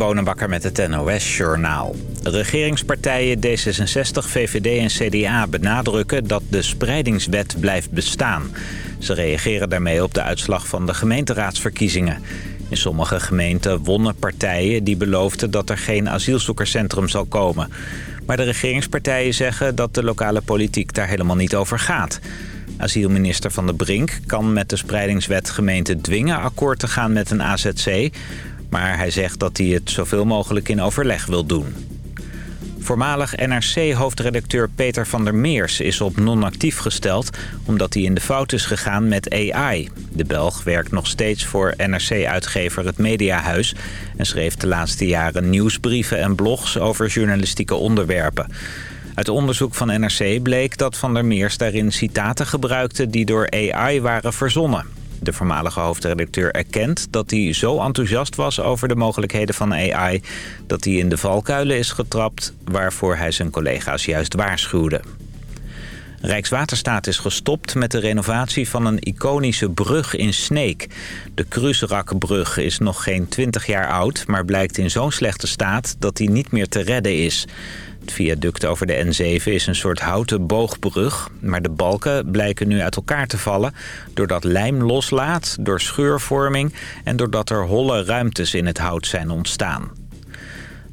Bonenbakker met het NOS Journaal. Regeringspartijen D66, VVD en CDA benadrukken dat de spreidingswet blijft bestaan. Ze reageren daarmee op de uitslag van de gemeenteraadsverkiezingen. In sommige gemeenten wonnen partijen die beloofden dat er geen asielzoekerscentrum zal komen. Maar de regeringspartijen zeggen dat de lokale politiek daar helemaal niet over gaat. Asielminister Van der Brink kan met de spreidingswet gemeenten dwingen akkoord te gaan met een AZC... maar hij zegt dat hij het zoveel mogelijk in overleg wil doen. Voormalig NRC-hoofdredacteur Peter van der Meers is op non-actief gesteld... omdat hij in de fout is gegaan met AI. De Belg werkt nog steeds voor NRC-uitgever Het Mediahuis... en schreef de laatste jaren nieuwsbrieven en blogs over journalistieke onderwerpen. Uit onderzoek van NRC bleek dat Van der Meers daarin citaten gebruikte... die door AI waren verzonnen. De voormalige hoofdredacteur erkent dat hij zo enthousiast was over de mogelijkheden van AI... dat hij in de valkuilen is getrapt waarvoor hij zijn collega's juist waarschuwde. Rijkswaterstaat is gestopt met de renovatie van een iconische brug in Sneek. De Kruserakbrug is nog geen 20 jaar oud... maar blijkt in zo'n slechte staat dat die niet meer te redden is. Het viaduct over de N7 is een soort houten boogbrug... maar de balken blijken nu uit elkaar te vallen... doordat lijm loslaat, door scheurvorming... en doordat er holle ruimtes in het hout zijn ontstaan.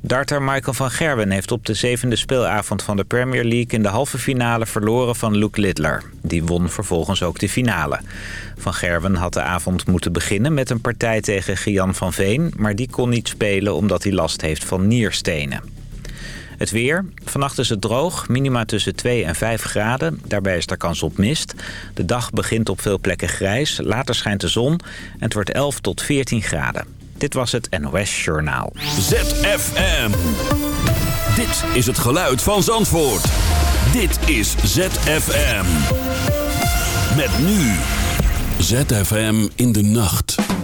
Darter Michael van Gerwen heeft op de zevende speelavond van de Premier League... in de halve finale verloren van Luke Littler. Die won vervolgens ook de finale. Van Gerwen had de avond moeten beginnen met een partij tegen Gian van Veen... maar die kon niet spelen omdat hij last heeft van nierstenen. Het weer. Vannacht is het droog. Minima tussen 2 en 5 graden. Daarbij is er kans op mist. De dag begint op veel plekken grijs. Later schijnt de zon. En het wordt 11 tot 14 graden. Dit was het NOS Journaal. ZFM. Dit is het geluid van Zandvoort. Dit is ZFM. Met nu. ZFM in de nacht.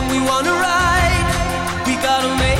what we wanna write. We gotta make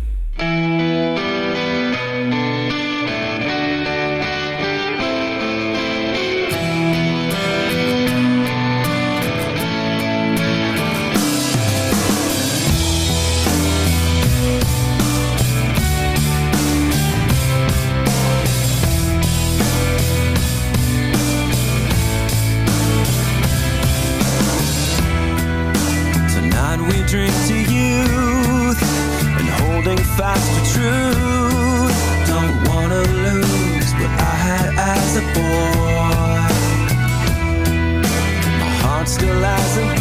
drink to youth and holding fast to truth. Don't wanna lose what I had as a boy. My heart still has a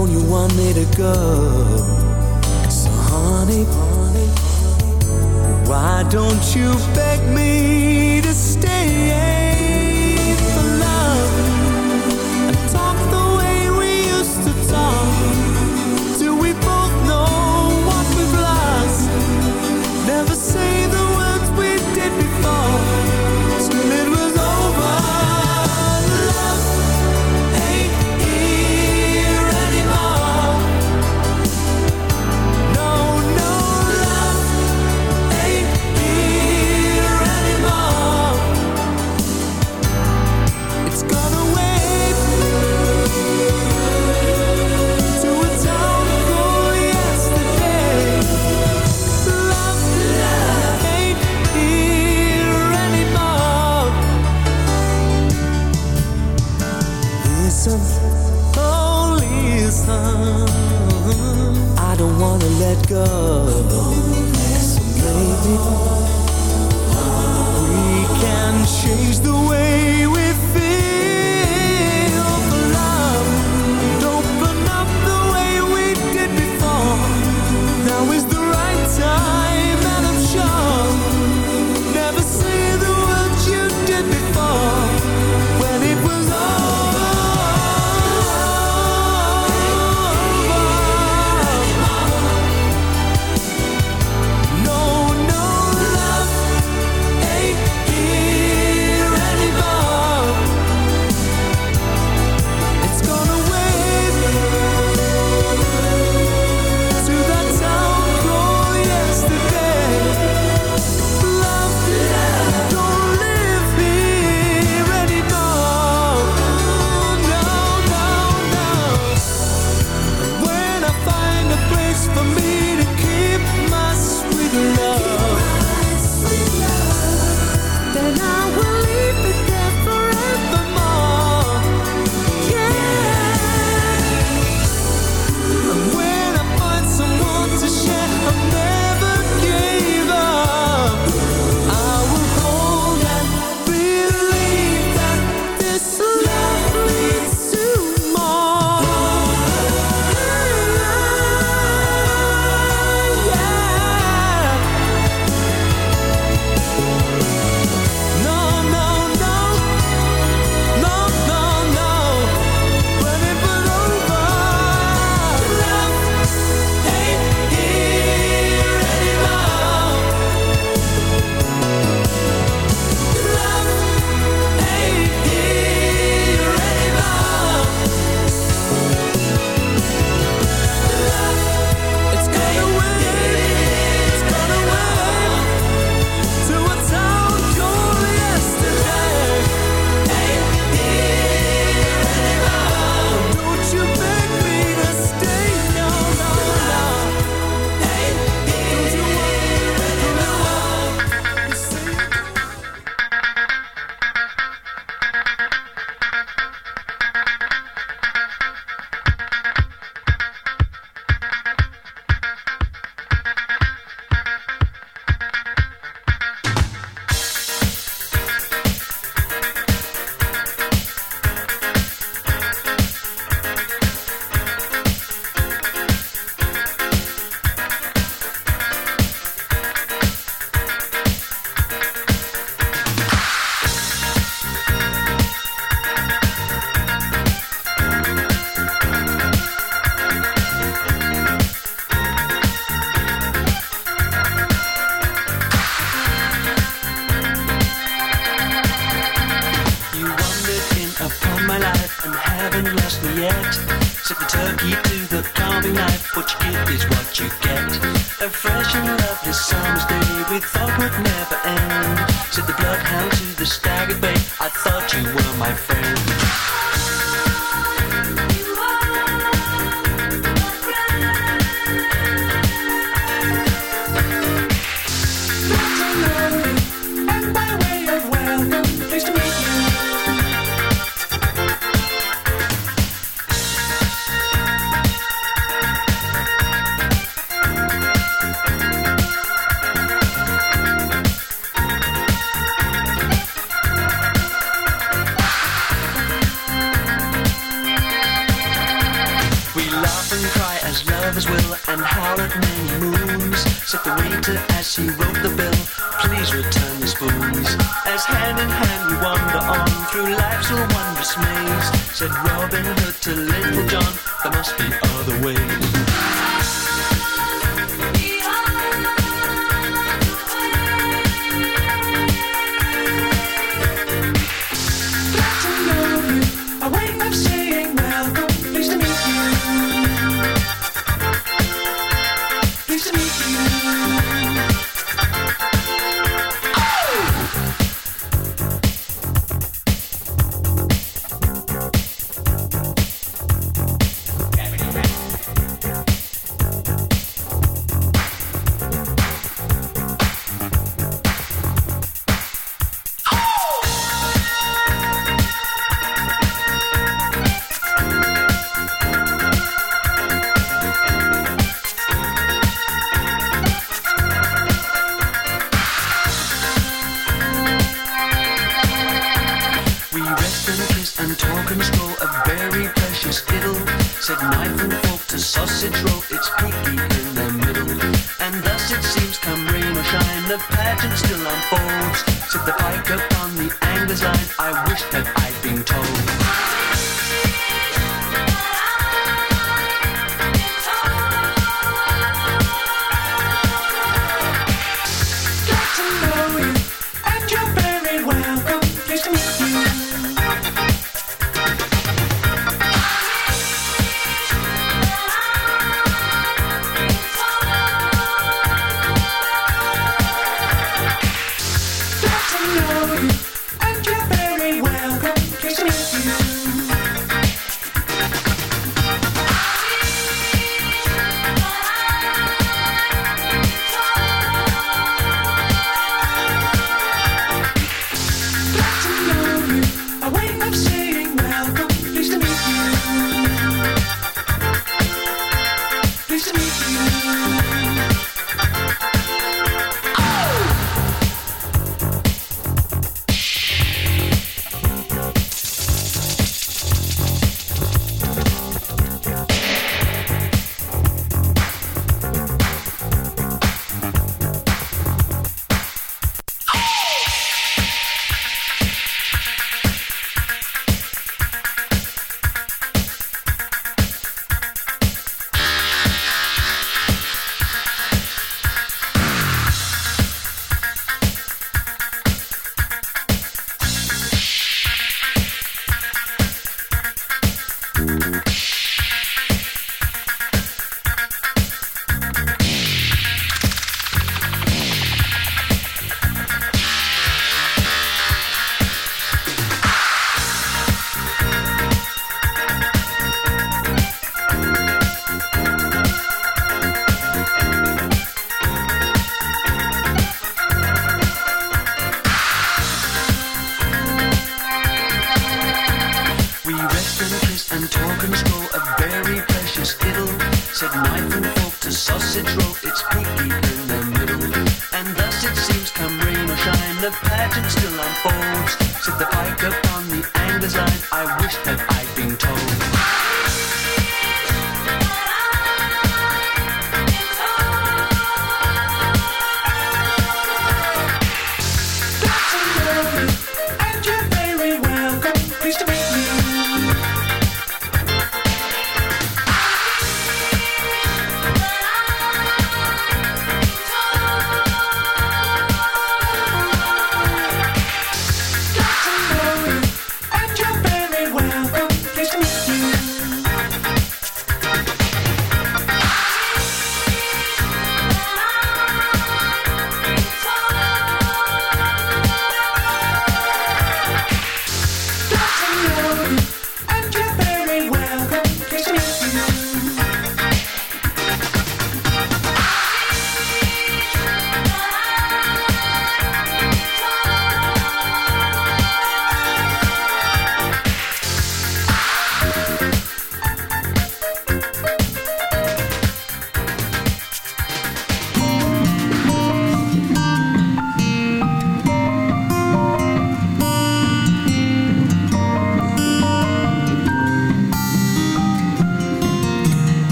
known you want me to go. So honey, honey, why don't you beg me to stay?